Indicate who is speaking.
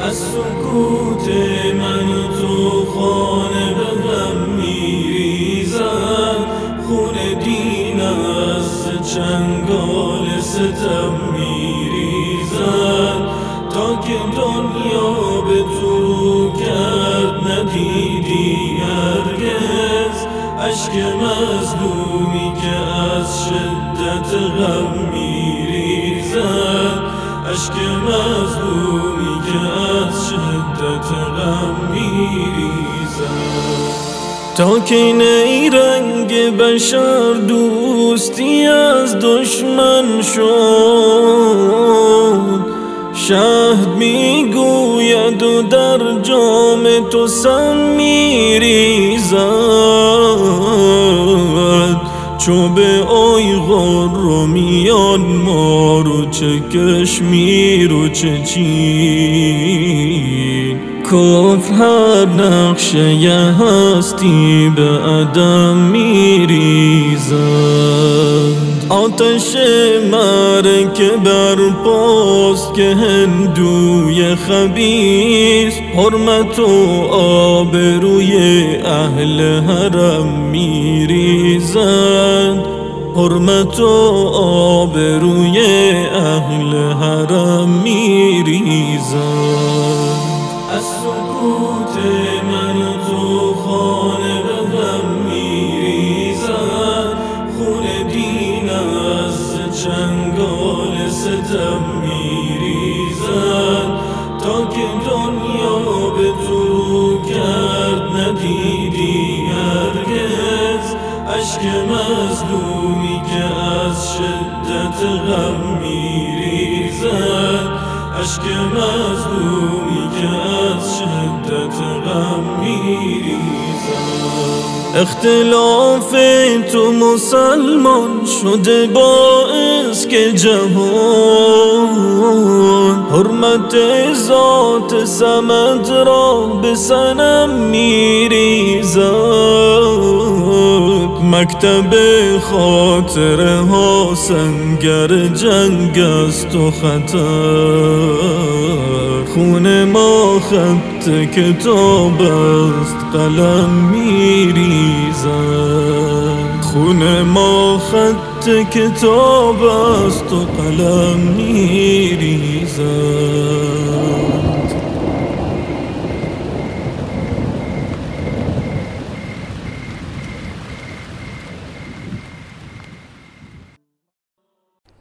Speaker 1: از سکوت من تو خانه به هم میریزن خون دین از چنگال ستم میریزن تا که دنیا به تو کرد ندیدی هرگز. عشق مظلومی که از شدت غم میریزد عشق مظلومی که از شدت غم میریزد. تا که ای رنگ بشر دوستی از دشمن شد. شهد می‌گوید و در جام تو سم میریزد. چو به آیغان رو میان ما رو چه کشمیر و چه چین؟ کفر هر نقشه هستی به عدم میریزد آتش که بر پاست که هندوی خبیست حرمت و آبروی اهل حرم میریزند. حرمت و آبروی اهل حرم میریزند از سکوت من تو خانه به هم میریزند خون دین از چنگال ستم میریزند عشق مظلومی که از شدت غم میریزد. عشق مظلومی که از شدت غم میریزد. اختلاف تو مسلمان شده باعث که جهان. حرمت ذات سمد را به سنم میریزد. مکتب خاطره ها سنگر جنگ است و خطر. خون ما خط کتاب است قلم میریزد. خون ما خط کتاب است و قلم میریزد.